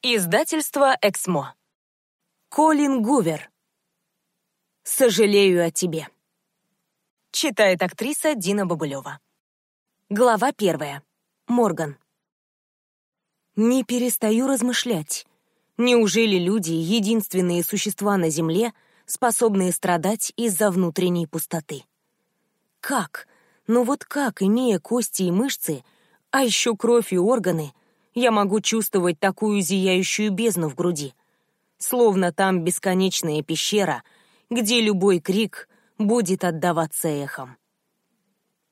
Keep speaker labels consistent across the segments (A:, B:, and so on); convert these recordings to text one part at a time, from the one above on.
A: Издательство «Эксмо». Колин Гувер. «Сожалею о тебе». Читает актриса Дина Бабылева. Глава первая. Морган. Не перестаю размышлять. Неужели люди — единственные существа на Земле, способные страдать из-за внутренней пустоты? Как? Ну вот как, имея кости и мышцы, а еще кровь и органы, я могу чувствовать такую зияющую бездну в груди? Словно там бесконечная пещера, где любой крик будет отдаваться эхом.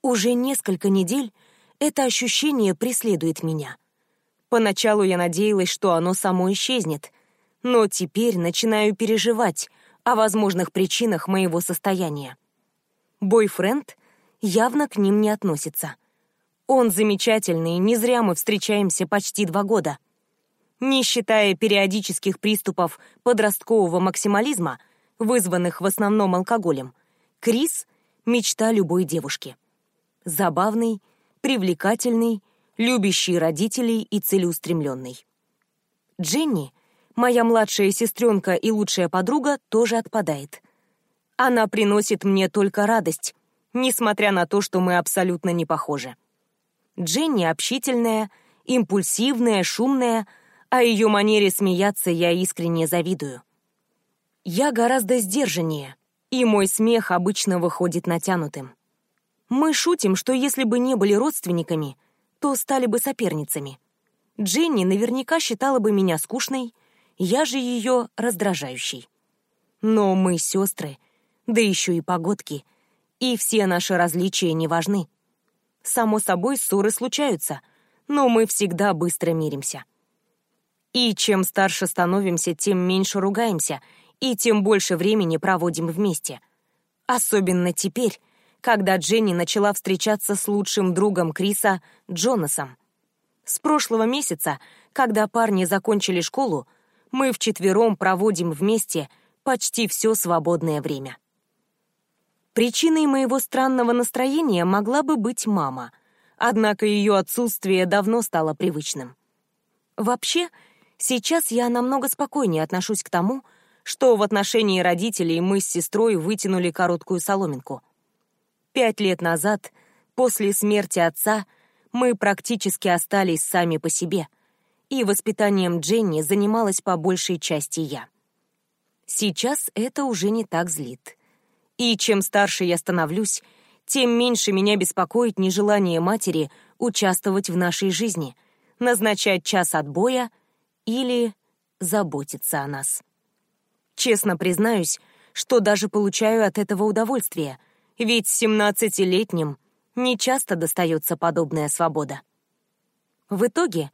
A: Уже несколько недель это ощущение преследует меня. Поначалу я надеялась, что оно само исчезнет, но теперь начинаю переживать о возможных причинах моего состояния. Бойфренд явно к ним не относится. Он замечательный, не зря мы встречаемся почти два года. Не считая периодических приступов подросткового максимализма, вызванных в основном алкоголем, Крис — мечта любой девушки. Забавный, привлекательный, любящий родителей и целеустремленный. Дженни, моя младшая сестренка и лучшая подруга, тоже отпадает. Она приносит мне только радость, несмотря на то, что мы абсолютно не похожи. Дженни общительная, импульсивная, шумная, а ее манере смеяться я искренне завидую. Я гораздо сдержаннее, и мой смех обычно выходит натянутым. Мы шутим, что если бы не были родственниками, то стали бы соперницами. Дженни наверняка считала бы меня скучной, я же ее раздражающей. Но мы сестры, да еще и погодки — и все наши различия не важны. Само собой, ссоры случаются, но мы всегда быстро миримся. И чем старше становимся, тем меньше ругаемся, и тем больше времени проводим вместе. Особенно теперь, когда Дженни начала встречаться с лучшим другом Криса, Джонасом. С прошлого месяца, когда парни закончили школу, мы вчетвером проводим вместе почти все свободное время. Причиной моего странного настроения могла бы быть мама, однако ее отсутствие давно стало привычным. Вообще, сейчас я намного спокойнее отношусь к тому, что в отношении родителей мы с сестрой вытянули короткую соломинку. Пять лет назад, после смерти отца, мы практически остались сами по себе, и воспитанием Дженни занималась по большей части я. Сейчас это уже не так злит. И чем старше я становлюсь, тем меньше меня беспокоит нежелание матери участвовать в нашей жизни, назначать час отбоя или заботиться о нас. Честно признаюсь, что даже получаю от этого удовольствие, ведь семнадцатилетним не часто достается подобная свобода. В итоге,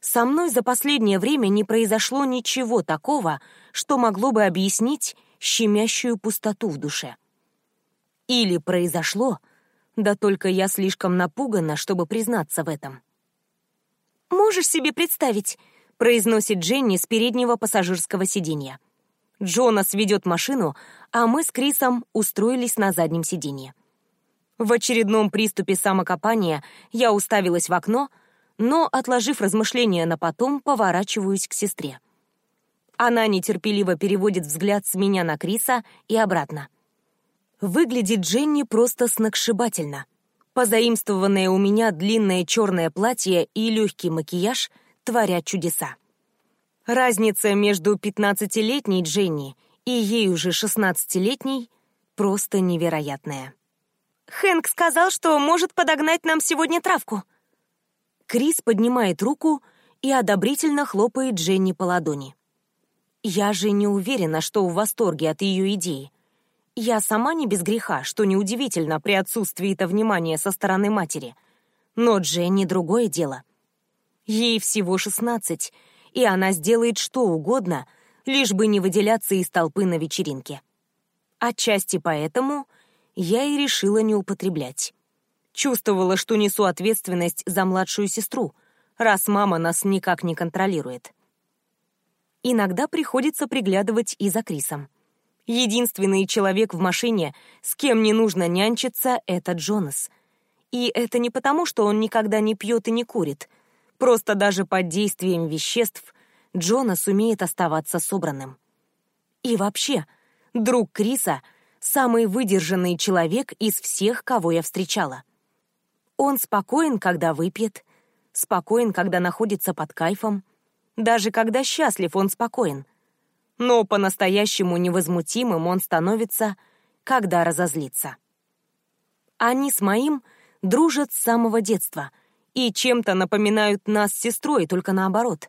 A: со мной за последнее время не произошло ничего такого, что могло бы объяснить щемящую пустоту в душе. Или произошло, да только я слишком напугана, чтобы признаться в этом. «Можешь себе представить?» — произносит Дженни с переднего пассажирского сиденья. Джонас ведет машину, а мы с Крисом устроились на заднем сиденье. В очередном приступе самокопания я уставилась в окно, но, отложив размышления на потом, поворачиваюсь к сестре. Она нетерпеливо переводит взгляд с меня на Криса и обратно. Выглядит Дженни просто сногсшибательно. Позаимствованное у меня длинное черное платье и легкий макияж творят чудеса. Разница между 15-летней Дженни и ей уже 16-летней просто невероятная. «Хэнк сказал, что может подогнать нам сегодня травку». Крис поднимает руку и одобрительно хлопает Дженни по ладони. «Я же не уверена, что в восторге от ее идеи. Я сама не без греха, что неудивительно при отсутствии-то внимания со стороны матери. Но Дженни другое дело. Ей всего шестнадцать, и она сделает что угодно, лишь бы не выделяться из толпы на вечеринке. Отчасти поэтому я и решила не употреблять. Чувствовала, что несу ответственность за младшую сестру, раз мама нас никак не контролирует. Иногда приходится приглядывать и за Крисом. Единственный человек в машине, с кем не нужно нянчиться, это Джонас. И это не потому, что он никогда не пьет и не курит. Просто даже под действием веществ Джона сумеет оставаться собранным. И вообще, друг Криса — самый выдержанный человек из всех, кого я встречала. Он спокоен, когда выпьет, спокоен, когда находится под кайфом. Даже когда счастлив, он спокоен. Но по-настоящему невозмутимым он становится, когда разозлится. Они с моим дружат с самого детства и чем-то напоминают нас с сестрой, только наоборот.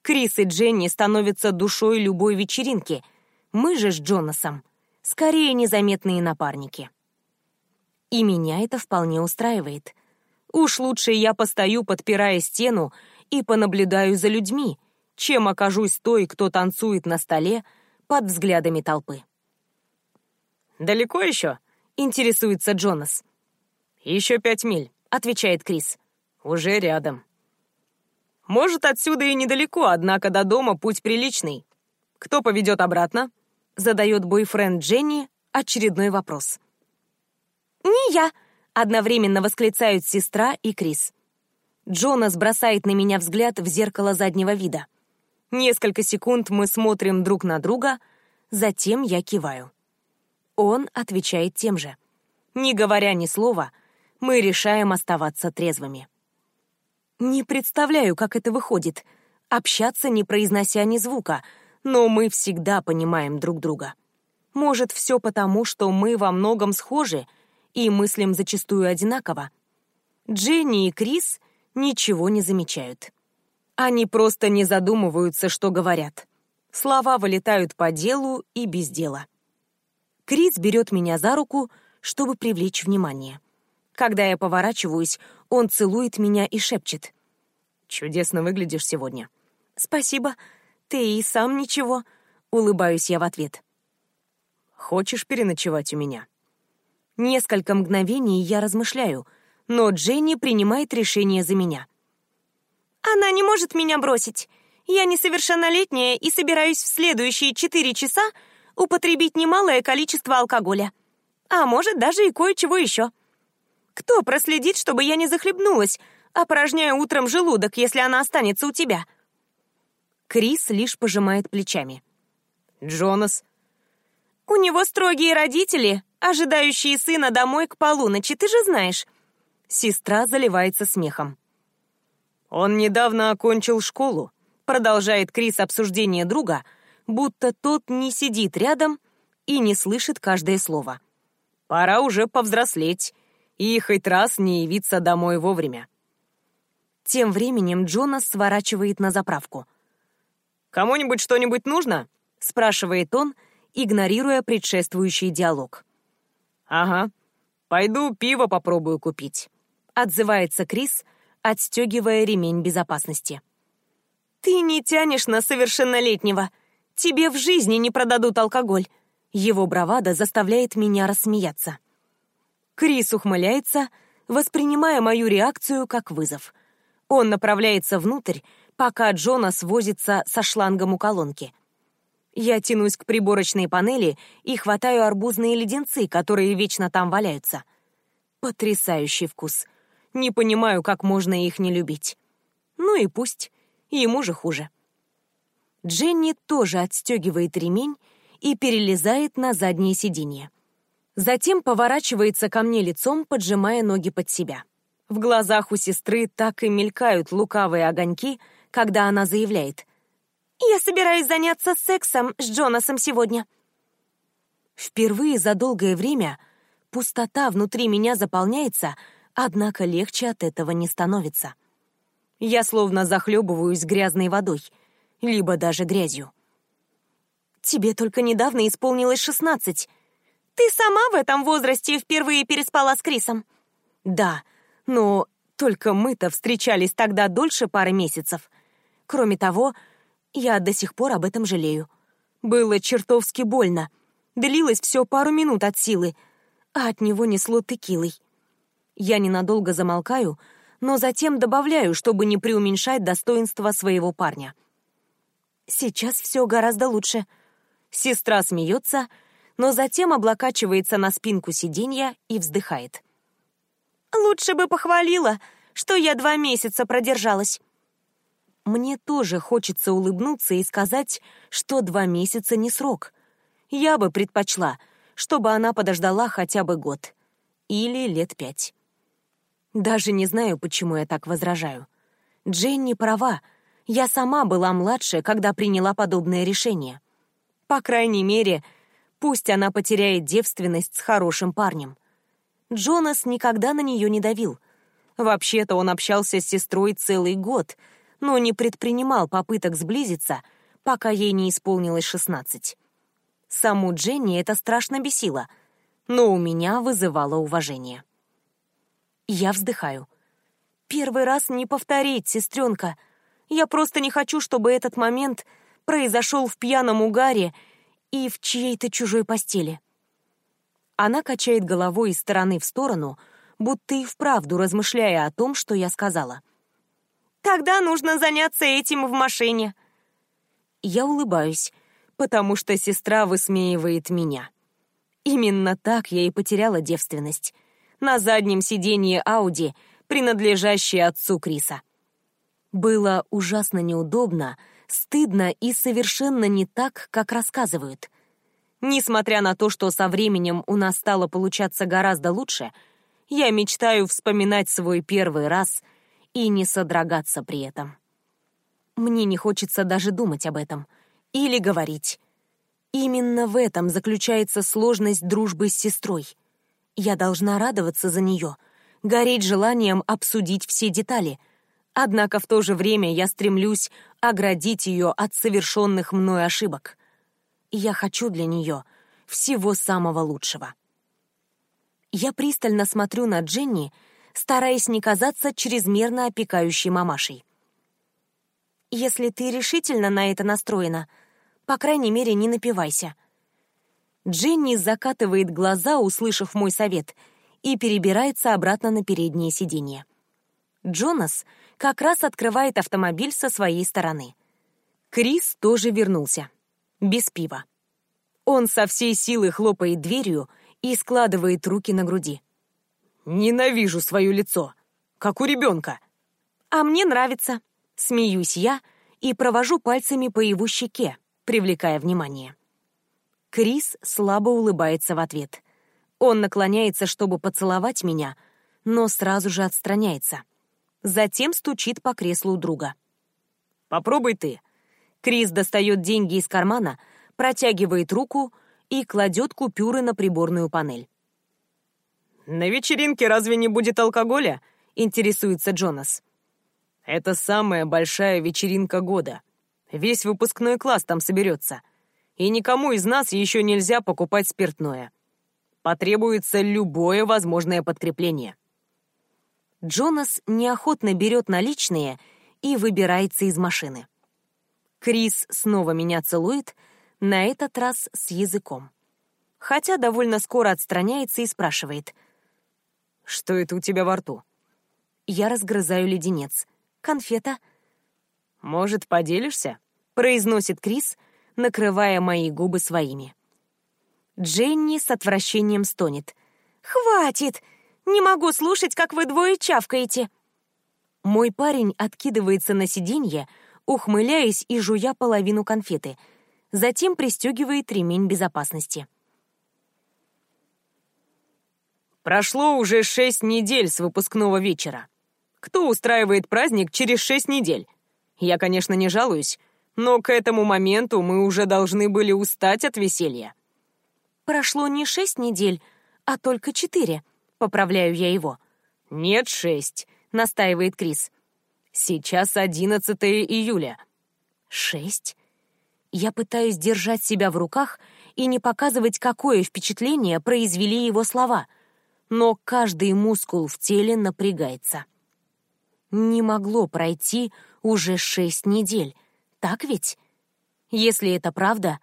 A: Крис и Дженни становятся душой любой вечеринки. Мы же с Джонасом скорее незаметные напарники. И меня это вполне устраивает. Уж лучше я постою, подпирая стену, и понаблюдаю за людьми, чем окажусь той, кто танцует на столе под взглядами толпы.
B: «Далеко еще?» — интересуется Джонас. «Еще пять миль», — отвечает Крис. «Уже рядом». «Может, отсюда и недалеко, однако до дома путь приличный. Кто поведет обратно?» — задает бойфренд Дженни очередной вопрос.
A: «Не я!» — одновременно восклицают сестра и Крис. Джонас бросает на меня взгляд в зеркало заднего вида. Несколько секунд мы смотрим друг на друга, затем я киваю. Он отвечает тем же. Не говоря ни слова, мы решаем оставаться трезвыми. Не представляю, как это выходит — общаться, не произнося ни звука, но мы всегда понимаем друг друга. Может, все потому, что мы во многом схожи — и мыслям зачастую одинаково. Дженни и Крис ничего не замечают. Они просто не задумываются, что говорят. Слова вылетают по делу и без дела. Крис берет меня за руку, чтобы привлечь внимание. Когда я поворачиваюсь, он целует меня и шепчет. «Чудесно выглядишь сегодня». «Спасибо. Ты и сам ничего», — улыбаюсь я в ответ.
B: «Хочешь переночевать у меня?»
A: Несколько мгновений я размышляю, но Дженни принимает решение за меня. «Она не может меня бросить. Я несовершеннолетняя и собираюсь в следующие четыре часа употребить немалое количество алкоголя. А может, даже и кое-чего еще. Кто проследит, чтобы я не захлебнулась, опорожняя утром желудок, если она останется у тебя?» Крис лишь пожимает плечами.
B: «Джонас?»
A: «У него строгие родители, ожидающие сына домой к полуночи, ты же знаешь». Сестра заливается смехом.
B: «Он недавно окончил школу», — продолжает Крис обсуждение друга, будто тот не сидит рядом и не слышит каждое слово. «Пора уже повзрослеть и хоть раз не явиться домой вовремя».
A: Тем временем Джонас сворачивает на заправку.
B: «Кому-нибудь что-нибудь нужно?» — спрашивает он,
A: игнорируя предшествующий диалог.
B: «Ага. Пойду пиво попробую купить», — отзывается Крис, отстегивая ремень безопасности.
A: «Ты не тянешь на совершеннолетнего. Тебе в жизни не продадут алкоголь». Его бравада заставляет меня рассмеяться. Крис ухмыляется, воспринимая мою реакцию как вызов. Он направляется внутрь, пока Джонас возится со шлангом у колонки — я тянусь к приборочной панели и хватаю арбузные леденцы, которые вечно там валяются. Потрясающий вкус. Не понимаю, как можно их не любить. Ну и пусть. Ему же хуже. Дженни тоже отстегивает ремень и перелезает на заднее сиденье. Затем поворачивается ко мне лицом, поджимая ноги под себя. В глазах у сестры так и мелькают лукавые огоньки, когда она заявляет — я собираюсь заняться сексом с Джонасом сегодня. Впервые за долгое время пустота внутри меня заполняется, однако легче от этого не становится. Я словно захлебываюсь грязной водой, либо даже грязью. Тебе только недавно исполнилось шестнадцать. Ты сама в этом возрасте впервые переспала с Крисом? Да, но только мы-то встречались тогда дольше пары месяцев. Кроме того, я до сих пор об этом жалею. Было чертовски больно. Длилось все пару минут от силы, а от него несло текилой. Я ненадолго замолкаю, но затем добавляю, чтобы не преуменьшать достоинство своего парня. Сейчас все гораздо лучше. Сестра смеется, но затем облокачивается на спинку сиденья и вздыхает. Лучше бы похвалила, что я два месяца продержалась. Мне тоже хочется улыбнуться и сказать, что два месяца не срок. Я бы предпочла, чтобы она подождала хотя бы год. Или лет пять. Даже не знаю, почему я так возражаю. Дженни права. Я сама была младше, когда приняла подобное решение. По крайней мере, пусть она потеряет девственность с хорошим парнем. Джонас никогда на нее не давил. Вообще-то он общался с сестрой целый год — но не предпринимал попыток сблизиться, пока ей не исполнилось шестнадцать. Саму Дженни это страшно бесило, но у меня вызывало уважение. Я вздыхаю. «Первый раз не повторить, сестренка. Я просто не хочу, чтобы этот момент произошел в пьяном угаре и в чьей-то чужой постели». Она качает головой из стороны в сторону, будто и вправду размышляя о том, что я сказала — Тогда нужно заняться этим в машине. Я улыбаюсь, потому что сестра высмеивает меня. Именно так я и потеряла девственность. На заднем сиденье Ауди, принадлежащей отцу Криса. Было ужасно неудобно, стыдно и совершенно не так, как рассказывают. Несмотря на то, что со временем у нас стало получаться гораздо лучше, я мечтаю вспоминать свой первый раз — и не содрогаться при этом. Мне не хочется даже думать об этом или говорить. Именно в этом заключается сложность дружбы с сестрой. Я должна радоваться за нее, гореть желанием обсудить все детали. Однако в то же время я стремлюсь оградить ее от совершенных мной ошибок. Я хочу для нее всего самого лучшего. Я пристально смотрю на Дженни, стараясь не казаться чрезмерно опекающей мамашей. «Если ты решительно на это настроена, по крайней мере, не напивайся». Дженни закатывает глаза, услышав мой совет, и перебирается обратно на переднее сиденье. Джонас как раз открывает автомобиль со своей стороны. Крис тоже вернулся. Без пива. Он со всей силы хлопает дверью и складывает руки на груди. Ненавижу свое лицо, как у ребенка. А мне нравится. Смеюсь я и провожу пальцами по его щеке, привлекая внимание. Крис слабо улыбается в ответ. Он наклоняется, чтобы поцеловать меня, но сразу же отстраняется. Затем стучит по креслу друга. «Попробуй ты». Крис достает деньги из кармана, протягивает руку и кладет купюры на приборную панель. «На вечеринке разве не будет алкоголя?» — интересуется Джонас. «Это самая большая вечеринка года. Весь выпускной класс там соберется. И никому из нас еще нельзя покупать спиртное. Потребуется любое возможное подкрепление». Джонас неохотно берет наличные и выбирается из машины. Крис снова меня целует, на этот раз с языком. Хотя довольно скоро отстраняется и спрашивает. Что это у тебя во рту? Я разгрызаю леденец. Конфета. Может, поделишься? Произносит Крис, накрывая мои губы своими. Дженни с отвращением стонет. «Хватит! Не могу слушать, как вы двое чавкаете!» Мой парень откидывается на сиденье, ухмыляясь и жуя половину конфеты, затем пристегивает ремень безопасности. Прошло уже шесть недель с выпускного вечера. Кто устраивает праздник через шесть недель? Я, конечно, не жалуюсь, но к этому моменту мы уже должны были устать от веселья. Прошло не шесть недель, а только четыре, поправляю я его. Нет, шесть, настаивает Крис. Сейчас одиннадцатое июля. Шесть? Я пытаюсь держать себя в руках и не показывать, какое впечатление произвели его слова — но каждый мускул в теле напрягается. Не могло пройти уже шесть недель, так ведь? Если это правда,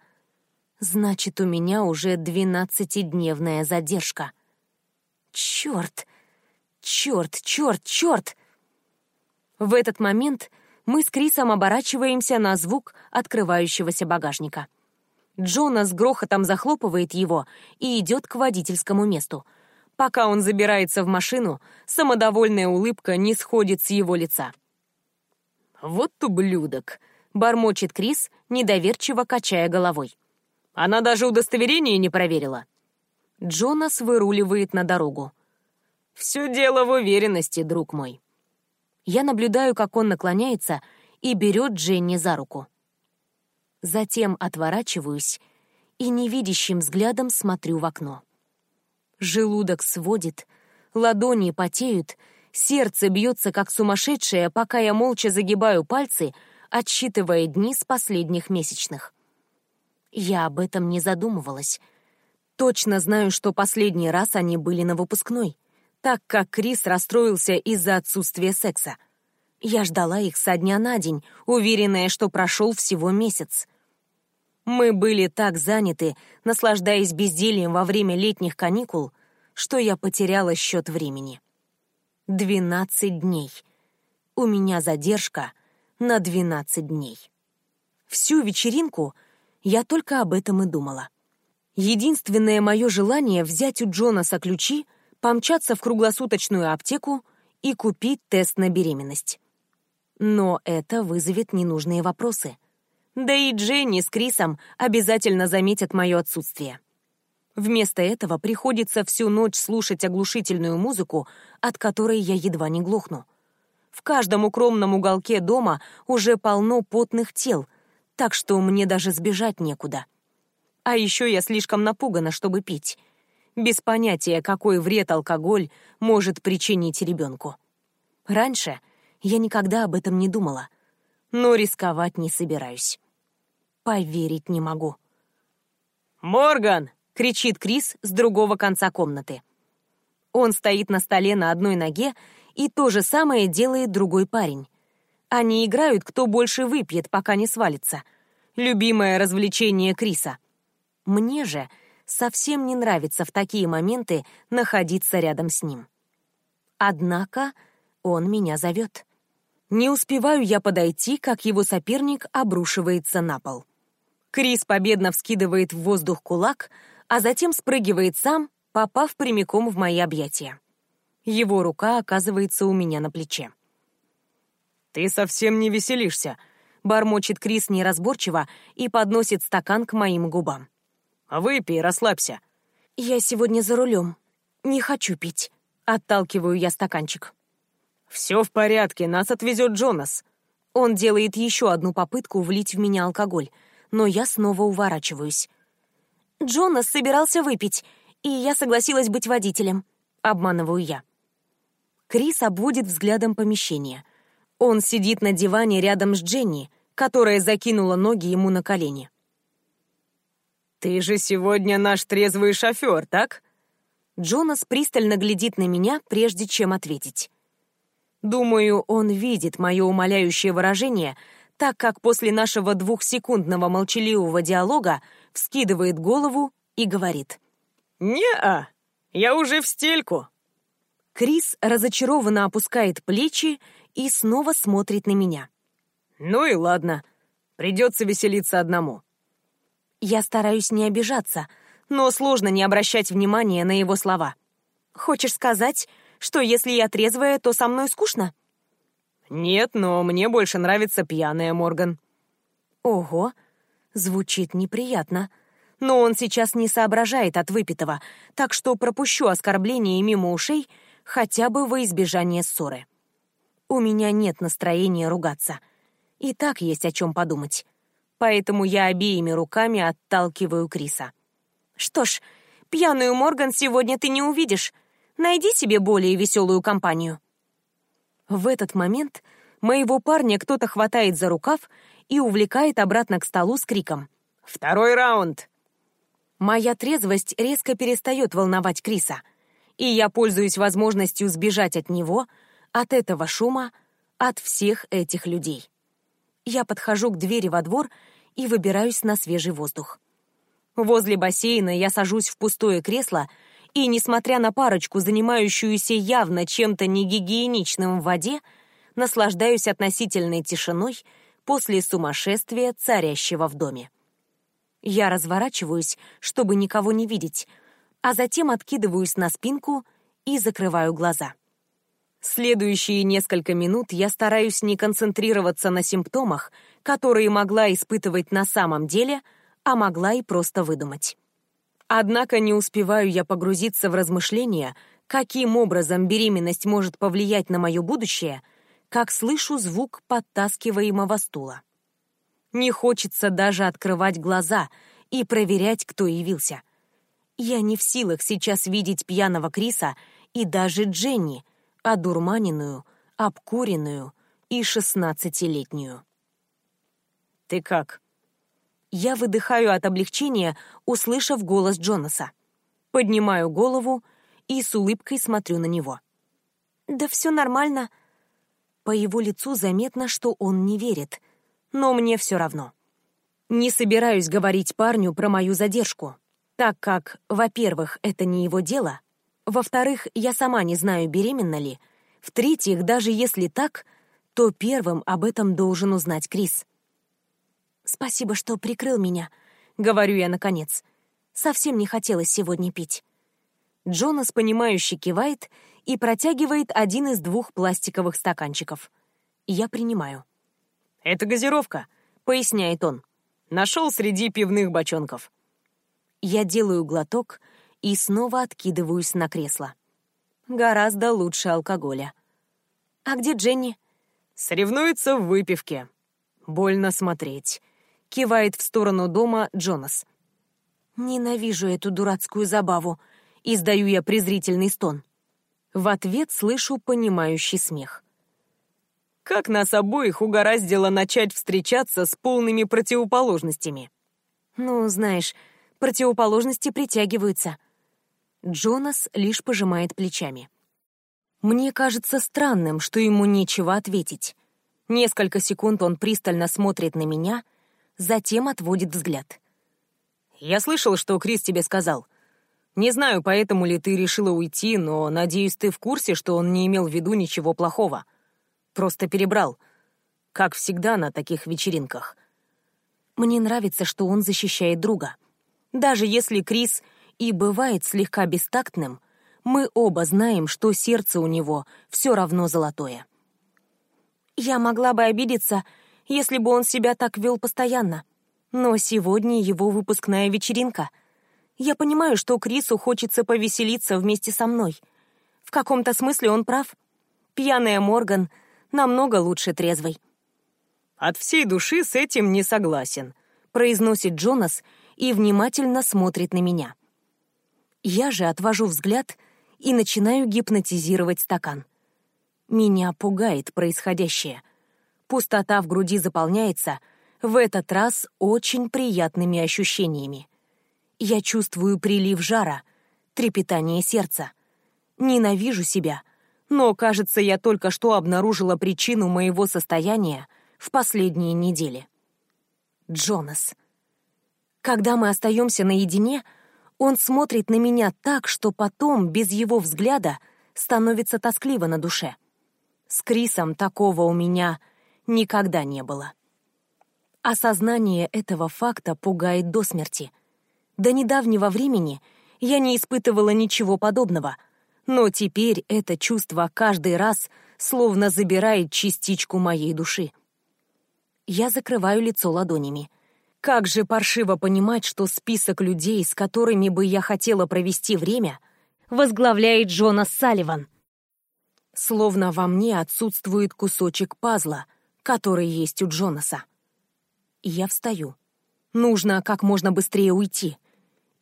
A: значит, у меня уже двенадцатидневная задержка. Черт! Черт, черт, черт! В этот момент мы с Крисом оборачиваемся на звук открывающегося багажника. Джона с грохотом захлопывает его и идет к водительскому месту — Пока он забирается в машину, самодовольная улыбка не сходит с его лица. Вот ублюдок, бормочет Крис, недоверчиво качая головой.
B: Она даже удостоверение не проверила.
A: Джонас выруливает на дорогу.
B: Все дело в уверенности, друг мой.
A: Я наблюдаю, как он наклоняется и берет Дженни за руку. Затем отворачиваюсь и невидящим взглядом смотрю в окно. Желудок сводит, ладони потеют, сердце бьется как сумасшедшее, пока я молча загибаю пальцы, отсчитывая дни с последних месячных. Я об этом не задумывалась. Точно знаю, что последний раз они были на выпускной, так как Крис расстроился из-за отсутствия секса. Я ждала их со дня на день, уверенная, что прошел всего месяц. Мы были так заняты, наслаждаясь бездельем во время летних каникул, что я потеряла счет времени. Двенадцать дней. У меня задержка на двенадцать дней. Всю вечеринку я только об этом и думала. Единственное мое желание — взять у Джонаса ключи, помчаться в круглосуточную аптеку и купить тест на беременность. Но это вызовет ненужные вопросы. Да и Дженни с Крисом обязательно заметят мое отсутствие. Вместо этого приходится всю ночь слушать оглушительную музыку, от которой я едва не глохну. В каждом укромном уголке дома уже полно потных тел, так что мне даже сбежать некуда. А еще я слишком напугана, чтобы пить. Без понятия, какой вред алкоголь может причинить ребенку. Раньше я никогда об этом не думала, но рисковать не собираюсь. Поверить не могу.
B: «Морган!»
A: — кричит Крис с другого конца комнаты. Он стоит на столе на одной ноге, и то же самое делает другой парень. Они играют, кто больше выпьет, пока не свалится. Любимое развлечение Криса. Мне же совсем не нравится в такие моменты находиться рядом с ним. Однако он меня зовет. Не успеваю я подойти, как его соперник обрушивается на пол. Крис победно вскидывает в воздух кулак, а затем спрыгивает сам, попав прямиком в мои объятия. Его рука оказывается у меня на плече.
B: «Ты совсем не веселишься», — бормочет Крис неразборчиво и подносит стакан к моим губам. «Выпей, расслабься».
A: «Я сегодня за рулем. Не хочу пить». Отталкиваю я стаканчик.
B: «Все в порядке, нас отвезет Джонас».
A: Он делает еще одну попытку влить в меня алкоголь, но я снова уворачиваюсь. Джонас собирался выпить, и я согласилась быть водителем. Обманываю я. Крис обводит взглядом помещение. Он сидит на диване рядом с Дженни, которая закинула ноги ему на колени.
B: «Ты же сегодня наш трезвый шофер, так?»
A: Джонас пристально глядит на меня, прежде чем ответить. Думаю, он видит мое умоляющее выражение, так как после нашего двухсекундного молчаливого диалога вскидывает голову и говорит.
B: «Не-а, я уже в стельку».
A: Крис разочарованно опускает плечи и снова смотрит на меня.
B: «Ну и ладно, придется веселиться одному».
A: Я стараюсь не обижаться, но сложно не обращать внимания на его слова. «Хочешь сказать, что если я трезвая, то со мной скучно?»
B: «Нет, но мне больше нравится пьяная, Морган».
A: «Ого, Звучит неприятно. Но он сейчас не соображает от выпитого, так что пропущу оскорбление мимо ушей хотя бы во избежание ссоры. У меня нет настроения ругаться. И так есть о чем подумать. Поэтому я обеими руками отталкиваю Криса. Что ж, пьяную Морган сегодня ты не увидишь. Найди себе более веселую компанию. В этот момент моего парня кто-то хватает за рукав и увлекает обратно к столу с криком
B: «Второй раунд!».
A: Моя трезвость резко перестает волновать Криса, и я пользуюсь возможностью сбежать от него, от этого шума, от всех этих людей. Я подхожу к двери во двор и выбираюсь на свежий воздух. Возле бассейна я сажусь в пустое кресло и, несмотря на парочку, занимающуюся явно чем-то негигиеничным в воде, наслаждаюсь относительной тишиной после сумасшествия, царящего в доме. Я разворачиваюсь, чтобы никого не видеть, а затем откидываюсь на спинку и закрываю глаза. Следующие несколько минут я стараюсь не концентрироваться на симптомах, которые могла испытывать на самом деле, а могла и просто выдумать. Однако не успеваю я погрузиться в размышления, каким образом беременность может повлиять на мое будущее, как слышу звук подтаскиваемого стула. Не хочется даже открывать глаза и проверять, кто явился. Я не в силах сейчас видеть пьяного Криса и даже Дженни — одурманенную, обкуренную и шестнадцатилетнюю.
B: «Ты как?»
A: Я выдыхаю от облегчения, услышав голос Джонаса. Поднимаю голову и с улыбкой смотрю на него. «Да все нормально». По его лицу заметно, что он не верит, но мне все равно. Не собираюсь говорить парню про мою задержку, так как, во-первых, это не его дело, во-вторых, я сама не знаю, беременна ли. В-третьих, даже если так, то первым об этом должен узнать Крис. «Спасибо, что прикрыл меня», — говорю я наконец. Совсем не хотелось сегодня пить. Джонас, понимающе кивает и протягивает один из двух пластиковых стаканчиков. Я принимаю.
B: «Это газировка», — поясняет он. «Нашел среди пивных бочонков».
A: Я делаю глоток — и снова откидываюсь на кресло. Гораздо лучше алкоголя. «А где Дженни?»
B: «Соревнуется в выпивке. Больно смотреть», — кивает в сторону дома Джонас.
A: «Ненавижу эту дурацкую забаву», — издаю я презрительный стон. В ответ слышу понимающий смех.
B: «Как нас обоих угораздило начать встречаться с полными противоположностями?»
A: «Ну, знаешь, противоположности притягиваются», Джонас лишь пожимает плечами. Мне кажется странным, что ему нечего ответить. Несколько секунд он пристально смотрит на меня, затем отводит взгляд.
B: «Я слышал, что Крис тебе сказал. Не знаю, поэтому ли ты решила уйти, но, надеюсь, ты в курсе, что он не имел в виду ничего плохого. Просто перебрал. Как всегда на таких вечеринках».
A: Мне нравится, что он защищает друга. Даже если Крис и бывает слегка бестактным, мы оба знаем, что сердце у него все равно золотое. Я могла бы обидеться, если бы он себя так вел постоянно. Но сегодня его выпускная вечеринка. Я понимаю, что Крису хочется повеселиться вместе со мной. В каком-то смысле он прав. Пьяная Морган намного лучше трезвой.
B: «От всей души с этим не согласен», —
A: произносит Джонас и внимательно смотрит на меня. Я же отвожу взгляд и начинаю гипнотизировать стакан. Меня пугает происходящее. Пустота в груди заполняется, в этот раз очень приятными ощущениями. Я чувствую прилив жара, трепетание сердца. Ненавижу себя, но, кажется, я только что обнаружила причину моего состояния в последние недели. Джонас. Когда мы остаемся наедине — он смотрит на меня так, что потом, без его взгляда, становится тоскливо на душе. С Крисом такого у меня никогда не было. Осознание этого факта пугает до смерти. До недавнего времени я не испытывала ничего подобного, но теперь это чувство каждый раз словно забирает частичку моей души. Я закрываю лицо ладонями — как же паршиво понимать, что список людей, с которыми бы я хотела провести время, возглавляет Джонас Салливан. Словно во мне отсутствует кусочек пазла, который есть у Джонаса. Я встаю. Нужно как можно быстрее уйти.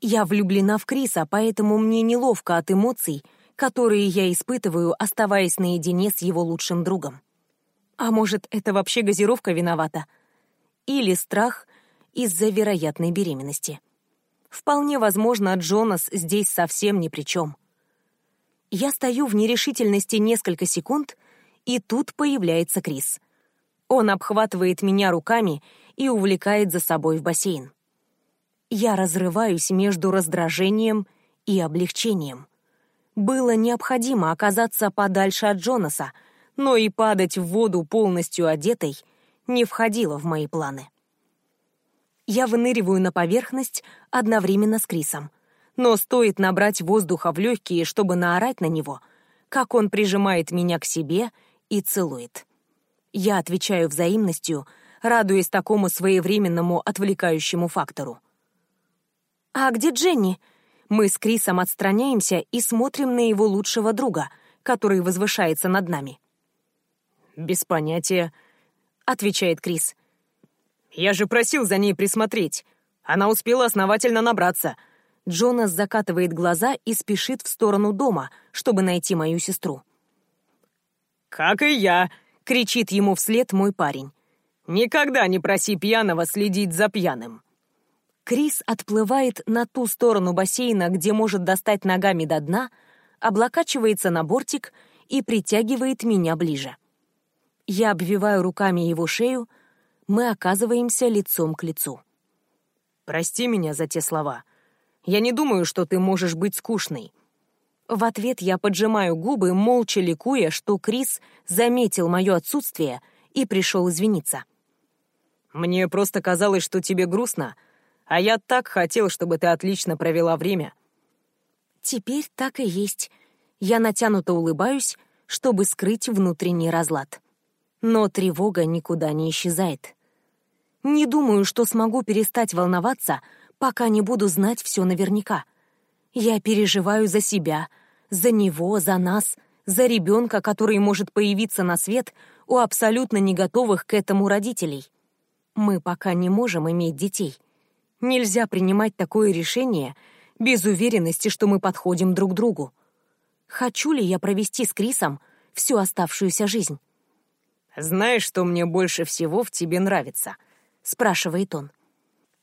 A: Я влюблена в Криса, поэтому мне неловко от эмоций, которые я испытываю, оставаясь наедине с его лучшим другом. А может, это вообще газировка виновата? Или страх — из-за вероятной беременности. Вполне возможно, Джонас здесь совсем ни при чем. Я стою в нерешительности несколько секунд, и тут появляется Крис. Он обхватывает меня руками и увлекает за собой в бассейн. Я разрываюсь между раздражением и облегчением. Было необходимо оказаться подальше от Джонаса, но и падать в воду полностью одетой не входило в мои планы. Я выныриваю на поверхность одновременно с Крисом. Но стоит набрать воздуха в легкие, чтобы наорать на него, как он прижимает меня к себе и целует. Я отвечаю взаимностью, радуясь такому своевременному отвлекающему фактору. «А где Дженни?» Мы с Крисом отстраняемся и смотрим на его лучшего друга, который возвышается над нами.
B: «Без понятия», — отвечает Крис.
A: «Я же просил за ней присмотреть. Она успела основательно набраться». Джонас закатывает глаза и спешит в сторону дома, чтобы найти мою сестру.
B: «Как и я!»
A: — кричит ему вслед мой парень.
B: «Никогда не проси пьяного следить за пьяным!»
A: Крис отплывает на ту сторону бассейна, где может достать ногами до дна, облокачивается на бортик и притягивает меня ближе. Я обвиваю руками его шею, мы оказываемся лицом к лицу.
B: «Прости меня за те слова. Я не думаю, что ты можешь быть скучной».
A: В ответ я поджимаю губы, молча ликуя, что Крис заметил мое отсутствие и пришел извиниться.
B: «Мне просто казалось, что тебе грустно, а я так хотел, чтобы ты отлично провела время».
A: Теперь так и есть. Я натянуто улыбаюсь, чтобы скрыть внутренний разлад. Но тревога никуда не исчезает. Не думаю, что смогу перестать волноваться, пока не буду знать все наверняка. Я переживаю за себя, за него, за нас, за ребенка, который может появиться на свет у абсолютно не готовых к этому родителей. Мы пока не можем иметь детей. Нельзя принимать такое решение без уверенности, что мы подходим друг другу. Хочу ли я провести с Крисом всю оставшуюся жизнь?
B: «Знаешь, что мне больше всего в тебе нравится?»
A: — спрашивает он.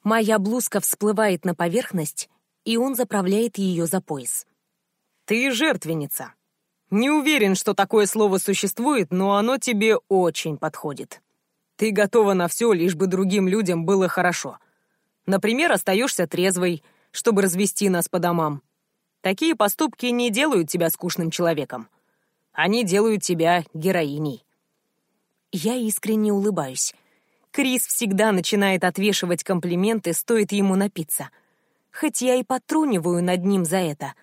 A: Моя блузка всплывает на поверхность, и он заправляет ее за пояс.
B: «Ты жертвенница. Не уверен, что такое слово существует, но оно тебе очень подходит. Ты готова на все, лишь бы другим людям было хорошо. Например, остаешься трезвой, чтобы развести нас по домам. Такие поступки не делают тебя скучным человеком. Они делают тебя героиней.
A: Я искренне улыбаюсь. Крис всегда начинает отвешивать комплименты, стоит ему напиться. Хоть я и потруниваю над ним за это,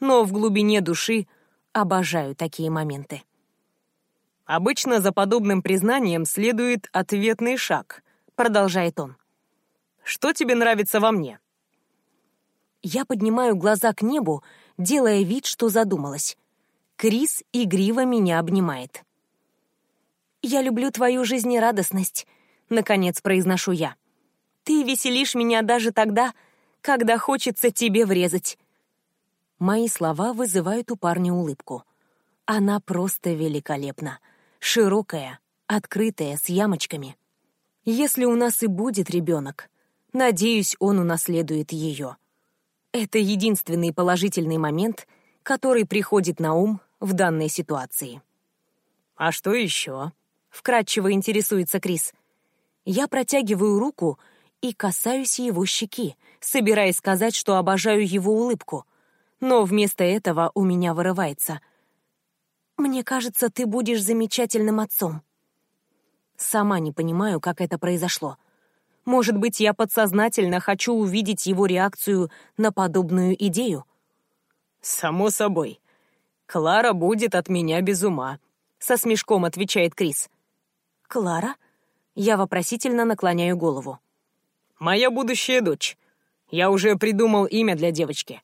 A: но в глубине души обожаю такие моменты.
B: «Обычно за подобным признанием следует ответный шаг», — продолжает он. «Что тебе нравится во мне?»
A: Я поднимаю глаза к небу, делая вид, что задумалась. Крис игриво меня обнимает. «Я люблю твою жизнерадостность», — наконец произношу я. «Ты веселишь меня даже тогда, когда хочется тебе врезать». Мои слова вызывают у парня улыбку. Она просто великолепна. Широкая, открытая, с ямочками. Если у нас и будет ребенок, надеюсь, он унаследует ее. Это единственный положительный момент, который приходит на ум в данной ситуации.
B: «А что еще?»
A: — вкратчиво интересуется Крис. Я протягиваю руку и касаюсь его щеки, собираясь сказать, что обожаю его улыбку. Но вместо этого у меня вырывается. «Мне кажется, ты будешь замечательным отцом». Сама не понимаю, как это произошло. Может быть, я подсознательно хочу увидеть его реакцию на подобную идею?
B: «Само собой. Клара будет от меня без ума», — со смешком отвечает Крис.
A: «Клара?» Я вопросительно наклоняю голову.
B: «Моя будущая дочь. Я уже придумал имя для девочки.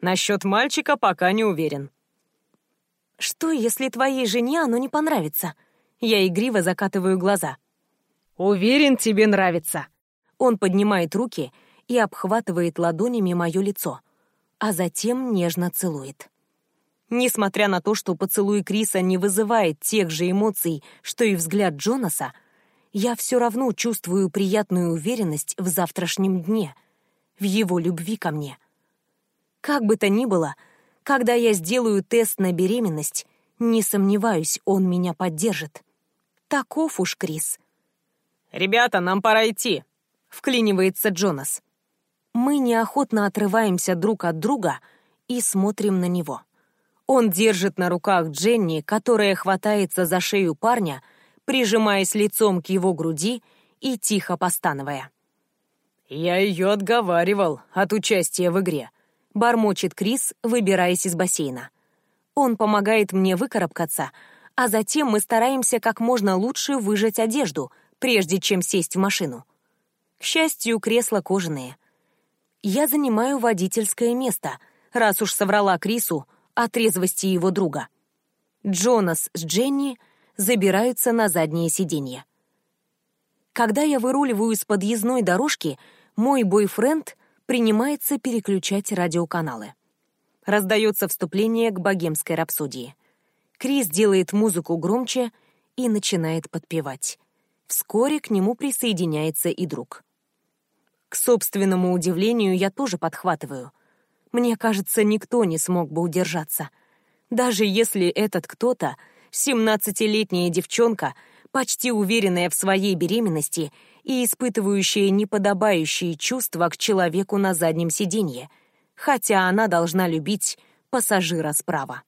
B: Насчет мальчика пока не уверен».
A: «Что, если твоей жене оно не понравится?» Я игриво закатываю глаза.
B: «Уверен, тебе нравится».
A: Он поднимает руки и обхватывает ладонями мое лицо, а затем нежно целует. Несмотря на то, что поцелуй Криса не вызывает тех же эмоций, что и взгляд Джонаса, я все равно чувствую приятную уверенность в завтрашнем дне, в его любви ко мне. Как бы то ни было, когда я сделаю тест на беременность, не сомневаюсь, он меня поддержит. Таков уж Крис —
B: «Ребята, нам пора идти», — вклинивается Джонас.
A: Мы неохотно отрываемся друг от друга и смотрим на него. Он держит на руках Дженни, которая хватается за шею парня, прижимаясь лицом к его груди и тихо постановая.
B: «Я ее отговаривал от участия в игре», — бормочет Крис, выбираясь из бассейна.
A: Он помогает мне выкарабкаться, а затем мы стараемся как можно лучше выжать одежду, прежде чем сесть в машину. К счастью, кресла кожаные. Я занимаю водительское место, раз уж соврала Крису о трезвости его друга. Джонас с Дженни забираются на заднее сиденье. Когда я выруливаю с подъездной дорожки, мой бойфренд принимается переключать радиоканалы. Раздается вступление к богемской рапсодии. Крис делает музыку громче и начинает подпевать. Вскоре к нему присоединяется и друг. К собственному удивлению, я тоже подхватываю. Мне кажется, никто не смог бы удержаться. Даже если этот кто-то — семнадцатилетняя девчонка, почти уверенная в своей беременности и испытывающая неподобающие чувства к человеку на заднем сиденье, хотя она должна любить пассажира справа.